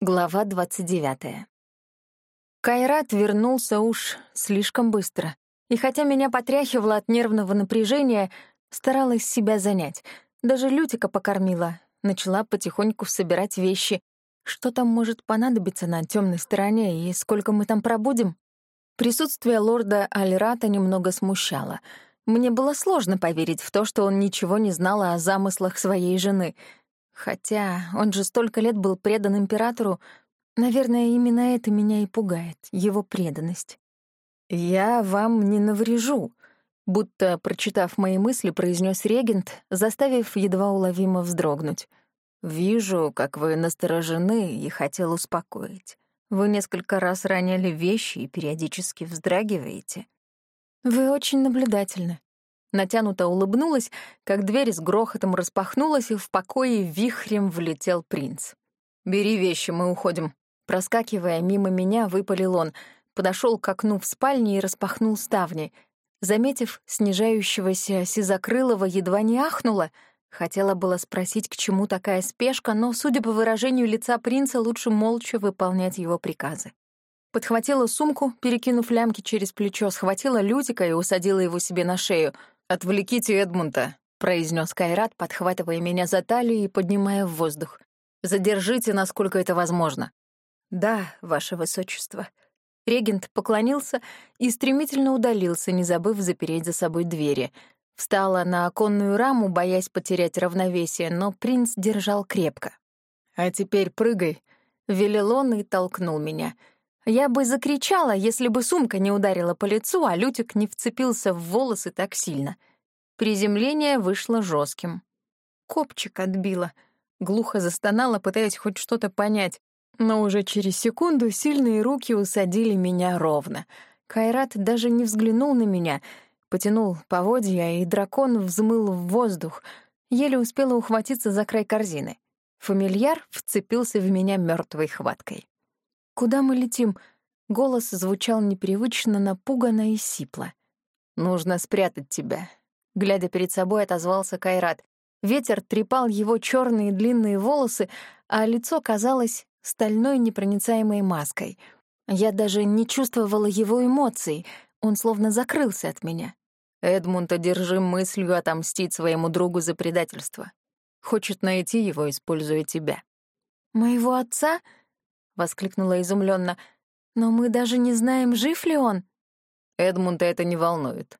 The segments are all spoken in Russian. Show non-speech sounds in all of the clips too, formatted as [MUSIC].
Глава 29. Кайрат вернулся уж слишком быстро. И хотя меня потряхивало от нервного напряжения, старалась себя занять. Даже Лютика покормила, начала потихоньку собирать вещи. Что там может понадобиться на темной стороне и сколько мы там пробудем? Присутствие лорда Альрата немного смущало. Мне было сложно поверить в то, что он ничего не знал о замыслах своей жены — Хотя он же столько лет был предан императору, наверное, именно это меня и пугает, его преданность. «Я вам не наврежу», — будто, прочитав мои мысли, произнес регент, заставив едва уловимо вздрогнуть. «Вижу, как вы насторожены и хотел успокоить. Вы несколько раз роняли вещи и периодически вздрагиваете». «Вы очень наблюдательны», Натянуто улыбнулась, как дверь с грохотом распахнулась, и в покое вихрем влетел принц. «Бери вещи, мы уходим». Проскакивая мимо меня, выпалил он, подошел к окну в спальне и распахнул ставни. Заметив снижающегося Сизокрылова, едва не ахнула. Хотела было спросить, к чему такая спешка, но, судя по выражению лица принца, лучше молча выполнять его приказы. Подхватила сумку, перекинув лямки через плечо, схватила Лютика и усадила его себе на шею — «Отвлеките Эдмунда», — произнес Кайрат, подхватывая меня за талию и поднимая в воздух. «Задержите, насколько это возможно». «Да, ваше высочество». Регент поклонился и стремительно удалился, не забыв запереть за собой двери. Встала на оконную раму, боясь потерять равновесие, но принц держал крепко. «А теперь прыгай», — велел он и толкнул меня — я бы закричала, если бы сумка не ударила по лицу, а Лютик не вцепился в волосы так сильно. Приземление вышло жестким. Копчик отбила. Глухо застонала, пытаясь хоть что-то понять. Но уже через секунду сильные руки усадили меня ровно. Кайрат даже не взглянул на меня, потянул поводья, и дракон взмыл в воздух. Еле успела ухватиться за край корзины. Фамильяр вцепился в меня мертвой хваткой. «Куда мы летим?» Голос звучал непривычно, напуганно и сипло. «Нужно спрятать тебя», — глядя перед собой, отозвался Кайрат. Ветер трепал его черные длинные волосы, а лицо казалось стальной непроницаемой маской. Я даже не чувствовала его эмоций, он словно закрылся от меня. Эдмунд одержим мыслью отомстить своему другу за предательство. Хочет найти его, используя тебя. «Моего отца?» Воскликнула изумленно. «Но мы даже не знаем, жив ли он». Эдмунда это не волнует.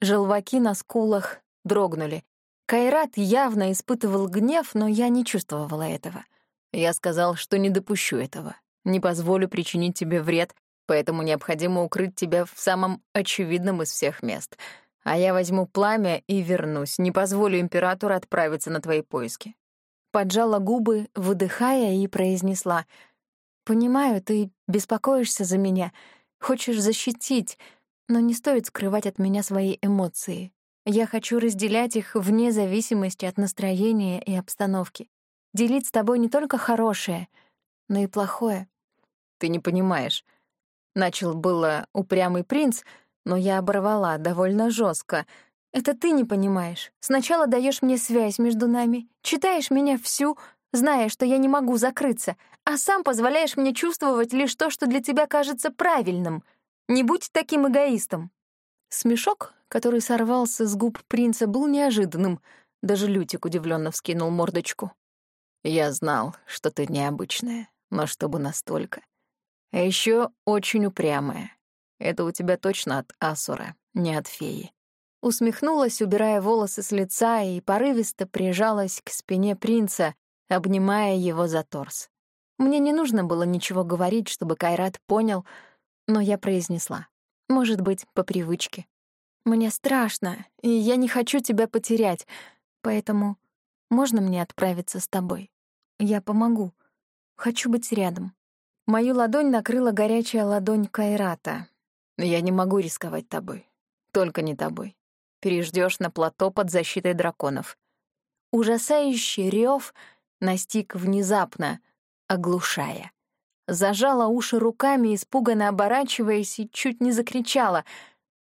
Желваки на скулах дрогнули. Кайрат явно испытывал гнев, но я не чувствовала этого. Я сказал, что не допущу этого. Не позволю причинить тебе вред, поэтому необходимо укрыть тебя в самом очевидном из всех мест. А я возьму пламя и вернусь, не позволю императору отправиться на твои поиски. Поджала губы, выдыхая, и произнесла — Понимаю, ты беспокоишься за меня, хочешь защитить, но не стоит скрывать от меня свои эмоции. Я хочу разделять их вне зависимости от настроения и обстановки. Делить с тобой не только хорошее, но и плохое. Ты не понимаешь. Начал было упрямый принц, но я оборвала довольно жестко. Это ты не понимаешь. Сначала даешь мне связь между нами, читаешь меня всю, зная, что я не могу закрыться, а сам позволяешь мне чувствовать лишь то, что для тебя кажется правильным. Не будь таким эгоистом». Смешок, который сорвался с губ принца, был неожиданным. Даже Лютик удивленно вскинул мордочку. «Я знал, что ты необычная, но чтобы настолько. А еще очень упрямая. Это у тебя точно от Асура, не от феи». Усмехнулась, убирая волосы с лица, и порывисто прижалась к спине принца, обнимая его за торс. Мне не нужно было ничего говорить, чтобы Кайрат понял, но я произнесла. Может быть, по привычке. «Мне страшно, и я не хочу тебя потерять, поэтому можно мне отправиться с тобой? Я помогу. Хочу быть рядом». Мою ладонь накрыла горячая ладонь Кайрата. «Я не могу рисковать тобой. Только не тобой. Переждешь на плато под защитой драконов». Ужасающий рев — настиг внезапно, оглушая. Зажала уши руками, испуганно оборачиваясь, и чуть не закричала.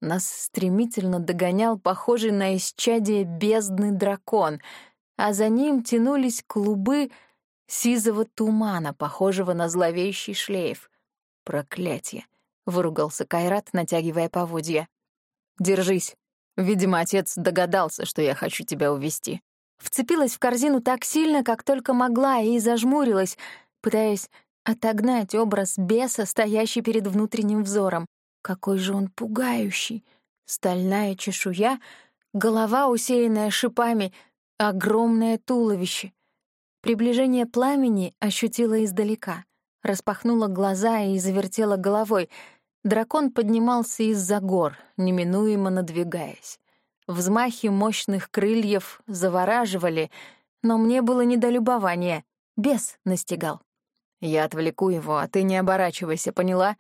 Нас стремительно догонял похожий на исчадие бездны дракон, а за ним тянулись клубы сизого тумана, похожего на зловещий шлейф. «Проклятье!» — выругался Кайрат, натягивая поводья. «Держись. Видимо, отец догадался, что я хочу тебя увести. Вцепилась в корзину так сильно, как только могла, и зажмурилась, пытаясь отогнать образ беса, стоящий перед внутренним взором. Какой же он пугающий! Стальная чешуя, голова, усеянная шипами, огромное туловище. Приближение пламени ощутила издалека, распахнула глаза и завертела головой. Дракон поднимался из-за гор, неминуемо надвигаясь. Взмахи мощных крыльев завораживали, но мне было недолюбование. Бес настигал. «Я отвлеку его, а ты не оборачивайся, поняла?»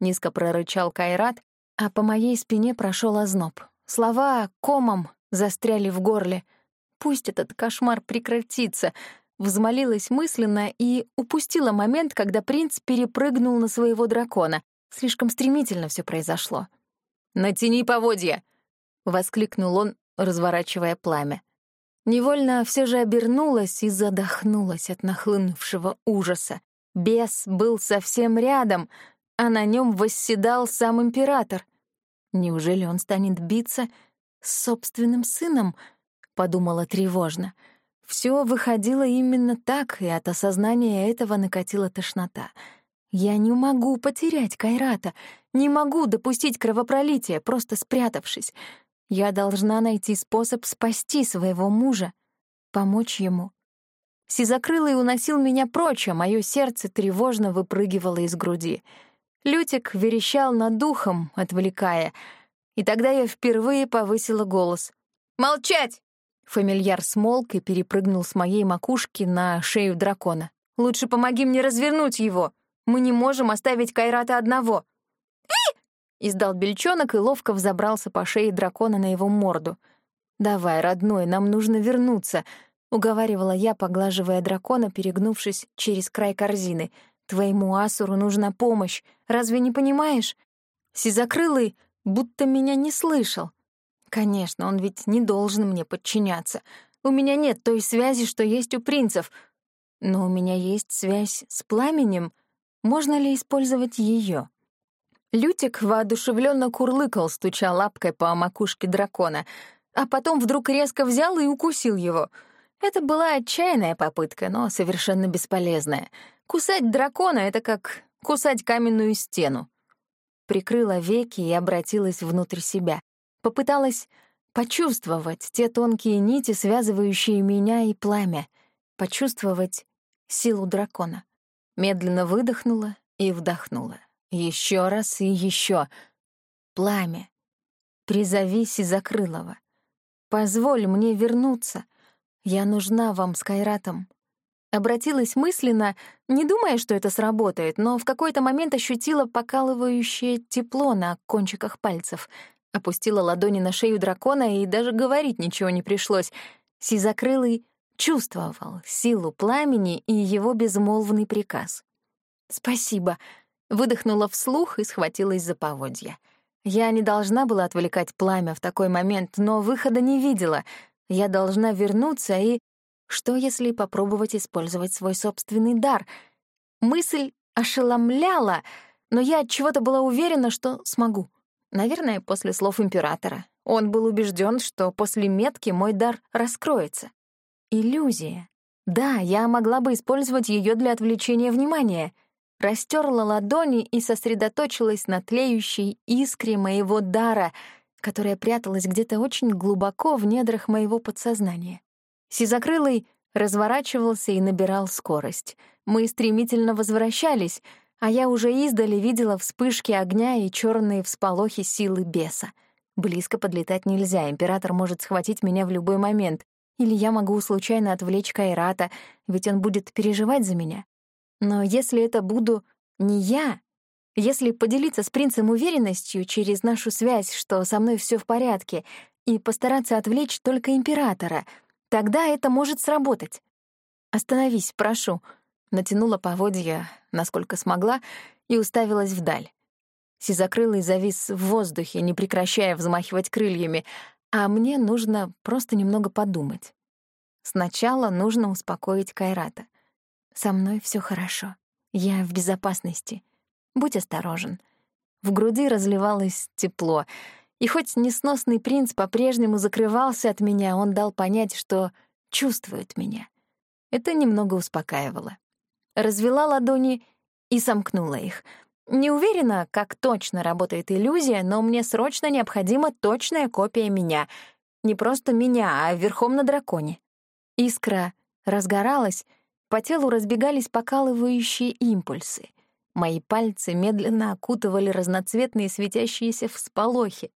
Низко прорычал Кайрат, а по моей спине прошел озноб. Слова комом застряли в горле. «Пусть этот кошмар прекратится», взмолилась мысленно и упустила момент, когда принц перепрыгнул на своего дракона. Слишком стремительно все произошло. «Натяни поводья!» — воскликнул он, разворачивая пламя. Невольно все же обернулась и задохнулась от нахлынувшего ужаса. Бес был совсем рядом, а на нем восседал сам император. Неужели он станет биться с собственным сыном? Подумала тревожно. Все выходило именно так, и от осознания этого накатила тошнота. Я не могу потерять Кайрата, не могу допустить кровопролития, просто спрятавшись. Я должна найти способ спасти своего мужа, помочь ему. Сизокрылый уносил меня прочь, а мое сердце тревожно выпрыгивало из груди. Лютик верещал над духом, отвлекая, и тогда я впервые повысила голос. «Молчать!» Фамильяр смолк и перепрыгнул с моей макушки на шею дракона. «Лучше помоги мне развернуть его. Мы не можем оставить Кайрата одного». Издал бельчонок и ловко взобрался по шее дракона на его морду. «Давай, родной, нам нужно вернуться», — уговаривала я, поглаживая дракона, перегнувшись через край корзины. «Твоему асуру нужна помощь. Разве не понимаешь?» Сизокрылый будто меня не слышал. Конечно, он ведь не должен мне подчиняться. У меня нет той связи, что есть у принцев. Но у меня есть связь с пламенем. Можно ли использовать ее? Лютик воодушевленно курлыкал, стуча лапкой по макушке дракона, а потом вдруг резко взял и укусил его — это была отчаянная попытка, но совершенно бесполезная. Кусать дракона — это как кусать каменную стену. Прикрыла веки и обратилась внутрь себя. Попыталась почувствовать те тонкие нити, связывающие меня и пламя. Почувствовать силу дракона. Медленно выдохнула и вдохнула. Еще раз и еще. Пламя. Призовись и закрылого. Позволь мне вернуться — «Я нужна вам с Кайратом». Обратилась мысленно, не думая, что это сработает, но в какой-то момент ощутила покалывающее тепло на кончиках пальцев. Опустила ладони на шею дракона, и даже говорить ничего не пришлось. Сизокрылый чувствовал силу пламени и его безмолвный приказ. «Спасибо», — выдохнула вслух и схватилась за поводья. Я не должна была отвлекать пламя в такой момент, но выхода не видела — я должна вернуться и... Что, если попробовать использовать свой собственный дар? Мысль ошеломляла, но я от чего-то была уверена, что смогу. Наверное, после слов императора. Он был убежден, что после метки мой дар раскроется. Иллюзия. Да, я могла бы использовать ее для отвлечения внимания. Растерла ладони и сосредоточилась на тлеющей искре моего дара — которая пряталась где-то очень глубоко в недрах моего подсознания. Сизокрылый разворачивался и набирал скорость. Мы стремительно возвращались, а я уже издали видела вспышки огня и черные всполохи силы беса. Близко подлетать нельзя, император может схватить меня в любой момент. Или я могу случайно отвлечь Кайрата, ведь он будет переживать за меня. Но если это буду не я, если поделиться с принцем уверенностью через нашу связь, что со мной все в порядке, и постараться отвлечь только императора, тогда это может сработать. «Остановись, прошу», — натянула поводья, насколько смогла, и уставилась вдаль. Сизокрылый завис в воздухе, не прекращая взмахивать крыльями, а мне нужно просто немного подумать. Сначала нужно успокоить Кайрата. Со мной все хорошо. Я в безопасности. Будь осторожен. В груди разливалось тепло, и хоть несносный принц по-прежнему закрывался от меня, он дал понять, что чувствует меня. Это немного успокаивало. Развела ладони и сомкнула их. Не уверена, как точно работает иллюзия, но мне срочно необходима точная копия меня. Не просто меня, а верхом на драконе. Искра разгоралась, по телу разбегались покалывающие импульсы. Мои пальцы медленно окутывали разноцветные светящиеся всполохи.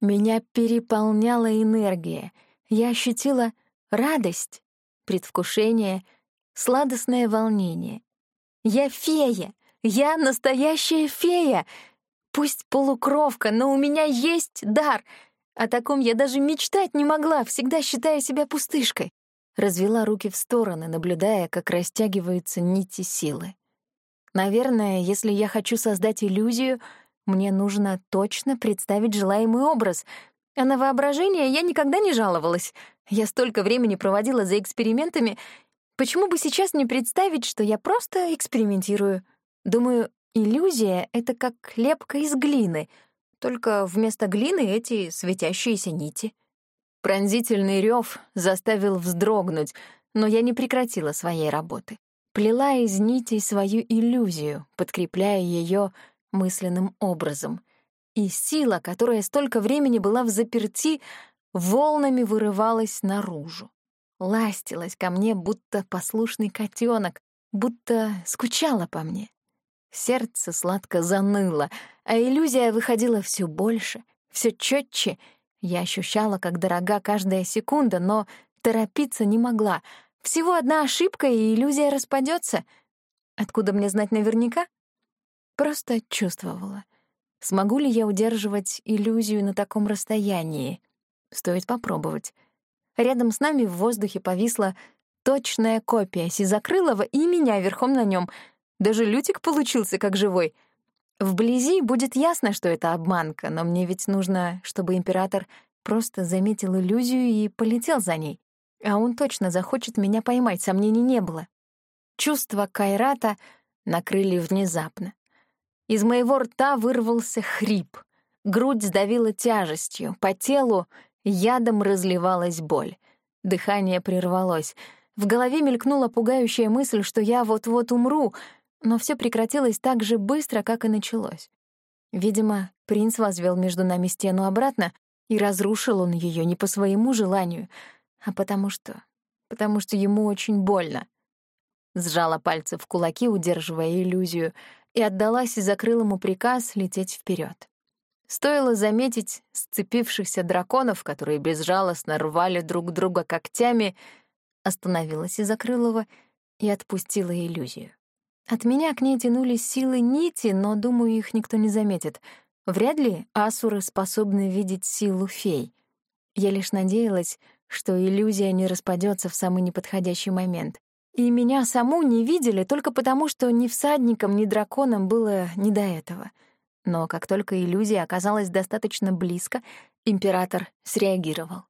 Меня переполняла энергия. Я ощутила радость, предвкушение, сладостное волнение. Я фея! Я настоящая фея! Пусть полукровка, но у меня есть дар. О таком я даже мечтать не могла, всегда считая себя пустышкой развела руки в стороны, наблюдая, как растягиваются нити силы. Наверное, если я хочу создать иллюзию, мне нужно точно представить желаемый образ, а на воображение я никогда не жаловалась. Я столько времени проводила за экспериментами. Почему бы сейчас не представить, что я просто экспериментирую? Думаю, иллюзия — это как лепка из глины, только вместо глины эти светящиеся нити. Пронзительный рев заставил вздрогнуть, но я не прекратила своей работы. Плела из нитей свою иллюзию, подкрепляя ее мысленным образом. И сила, которая столько времени была в заперти, волнами вырывалась наружу. Ластилась ко мне, будто послушный котенок, будто скучала по мне. Сердце сладко заныло, а иллюзия выходила все больше, все четче — я ощущала, как дорога каждая секунда, но торопиться не могла. Всего одна ошибка, и иллюзия распадется. Откуда мне знать наверняка? Просто чувствовала. Смогу ли я удерживать иллюзию на таком расстоянии? Стоит попробовать. Рядом с нами в воздухе повисла точная копия Сизакрылова и меня верхом на нем. Даже Лютик получился как живой — Вблизи будет ясно, что это обманка, но мне ведь нужно, чтобы император просто заметил иллюзию и полетел за ней. А он точно захочет меня поймать, сомнений не было. Чувства Кайрата накрыли внезапно. Из моего рта вырвался хрип. Грудь сдавила тяжестью, по телу ядом разливалась боль. Дыхание прервалось. В голове мелькнула пугающая мысль, что я вот-вот умру — но все прекратилось так же быстро, как и началось. Видимо, принц возвел между нами стену обратно, и разрушил он ее не по своему желанию, а потому что... потому что ему очень больно. Сжала пальцы в кулаки, удерживая иллюзию, и отдалась и закрыла ему приказ лететь вперед. Стоило заметить сцепившихся драконов, которые безжалостно рвали друг друга когтями, остановилась из закрылого и отпустила иллюзию. От меня к ней тянулись силы нити, но, думаю, их никто не заметит. Вряд ли асуры способны видеть силу фей. Я лишь надеялась, что иллюзия не распадется в самый неподходящий момент. И меня саму не видели только потому, что ни всадникам, ни драконам было не до этого. Но как только иллюзия оказалась достаточно близко, император среагировал.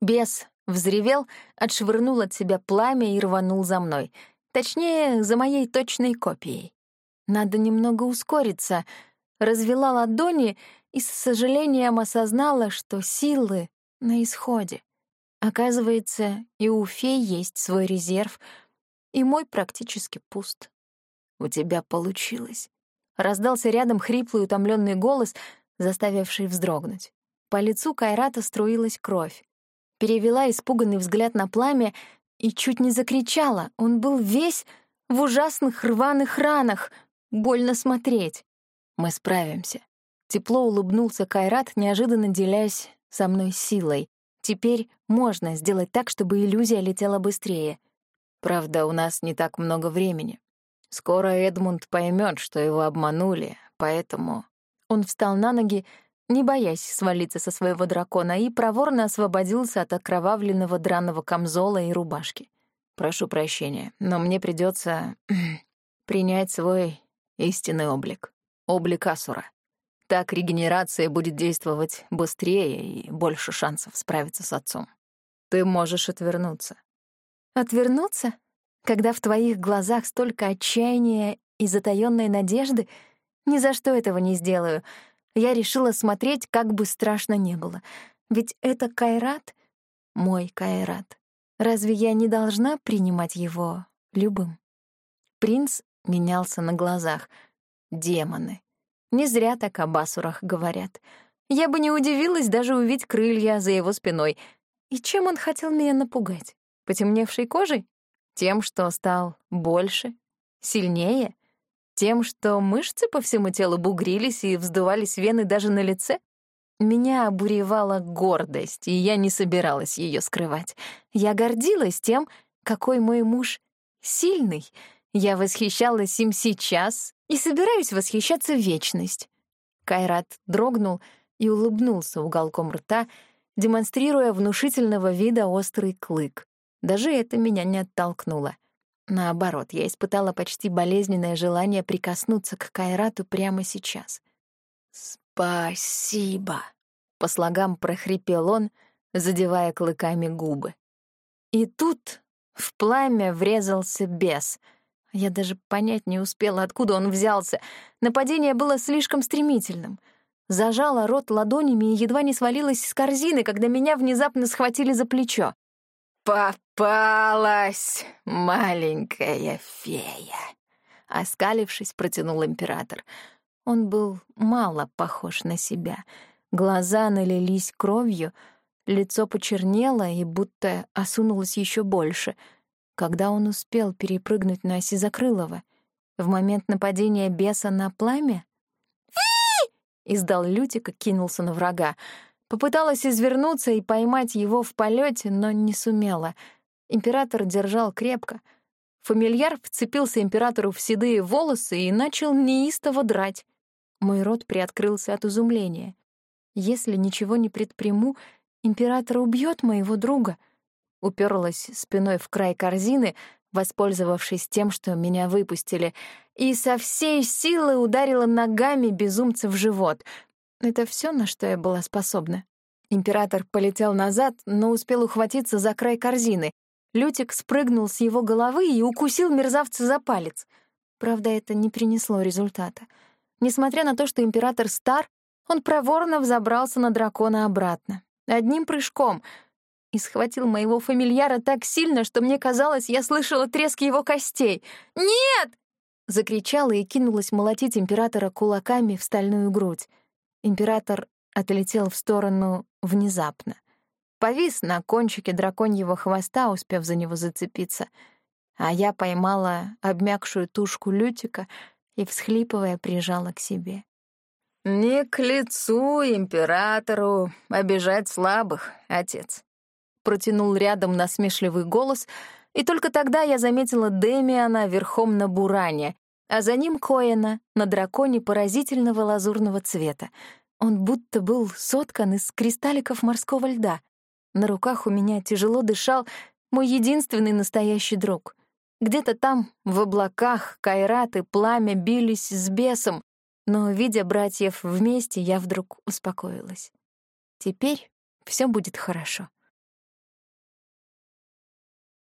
Бес взревел, отшвырнул от себя пламя и рванул за мной — Точнее, за моей точной копией. Надо немного ускориться. Развела ладони и с сожалением осознала, что силы на исходе. Оказывается, и у фей есть свой резерв, и мой практически пуст. «У тебя получилось», — раздался рядом хриплый утомленный голос, заставивший вздрогнуть. По лицу Кайрата струилась кровь. Перевела испуганный взгляд на пламя и чуть не закричала. Он был весь в ужасных рваных ранах. Больно смотреть. Мы справимся. Тепло улыбнулся Кайрат, неожиданно делясь со мной силой. Теперь можно сделать так, чтобы иллюзия летела быстрее. Правда, у нас не так много времени. Скоро Эдмунд поймет, что его обманули, поэтому... Он встал на ноги, не боясь свалиться со своего дракона, и проворно освободился от окровавленного драного камзола и рубашки. «Прошу прощения, но мне придется [CLEARS THROAT] принять свой истинный облик, облик Асура. Так регенерация будет действовать быстрее и больше шансов справиться с отцом. Ты можешь отвернуться». «Отвернуться? Когда в твоих глазах столько отчаяния и затаённой надежды, ни за что этого не сделаю. Я решила смотреть, как бы страшно не было. Ведь это Кайрат — мой Кайрат. Разве я не должна принимать его любым? Принц менялся на глазах. Демоны. Не зря так об асурах говорят. Я бы не удивилась даже увидеть крылья за его спиной. И чем он хотел меня напугать? Потемневшей кожей? Тем, что стал больше, сильнее? Тем, что мышцы по всему телу бугрились и вздувались вены даже на лице? Меня обуревала гордость, и я не собиралась ее скрывать. Я гордилась тем, какой мой муж сильный. Я восхищалась им сейчас и собираюсь восхищаться в вечность. Кайрат дрогнул и улыбнулся уголком рта, демонстрируя внушительного вида острый клык. Даже это меня не оттолкнуло. Наоборот, я испытала почти болезненное желание прикоснуться к Кайрату прямо сейчас. «Спасибо», — по слогам прохрипел он, задевая клыками губы. И тут в пламя врезался бес — я даже понять не успела, откуда он взялся. Нападение было слишком стремительным. Зажала рот ладонями и едва не свалилась с корзины, когда меня внезапно схватили за плечо. «Попалась, маленькая фея!» Оскалившись, протянул император. Он был мало похож на себя. Глаза налились кровью, лицо почернело и будто осунулось еще больше — когда он успел перепрыгнуть на Сизакрылова? В момент нападения беса на пламя? Издал Лютик и кинулся на врага. Попыталась извернуться и поймать его в полете, но не сумела. Император держал крепко. Фамильяр вцепился императору в седые волосы и начал неистово драть. Мой рот приоткрылся от изумления. Если ничего не предприму, император убьет моего друга — уперлась спиной в край корзины, воспользовавшись тем, что меня выпустили, и со всей силы ударила ногами безумца в живот. Это все, на что я была способна. Император полетел назад, но успел ухватиться за край корзины. Лютик спрыгнул с его головы и укусил мерзавца за палец. Правда, это не принесло результата. Несмотря на то, что император стар, он проворно взобрался на дракона обратно. Одним прыжком — и схватил моего фамильяра так сильно, что мне казалось, я слышала треск его костей. «Нет!» — закричала и кинулась молотить императора кулаками в стальную грудь. Император отлетел в сторону внезапно. Повис на кончике драконьего хвоста, успев за него зацепиться. А я поймала обмякшую тушку Лютика и, всхлипывая, прижала к себе. «Не к лицу императору обижать слабых, отец», протянул рядом насмешливый голос, и только тогда я заметила Демиана верхом на буране, а за ним Коэна на драконе поразительного лазурного цвета. Он будто был соткан из кристалликов морского льда. На руках у меня тяжело дышал мой единственный настоящий друг. Где-то там, в облаках, Кайрат и Пламя бились с бесом, но, видя братьев вместе, я вдруг успокоилась. Теперь все будет хорошо.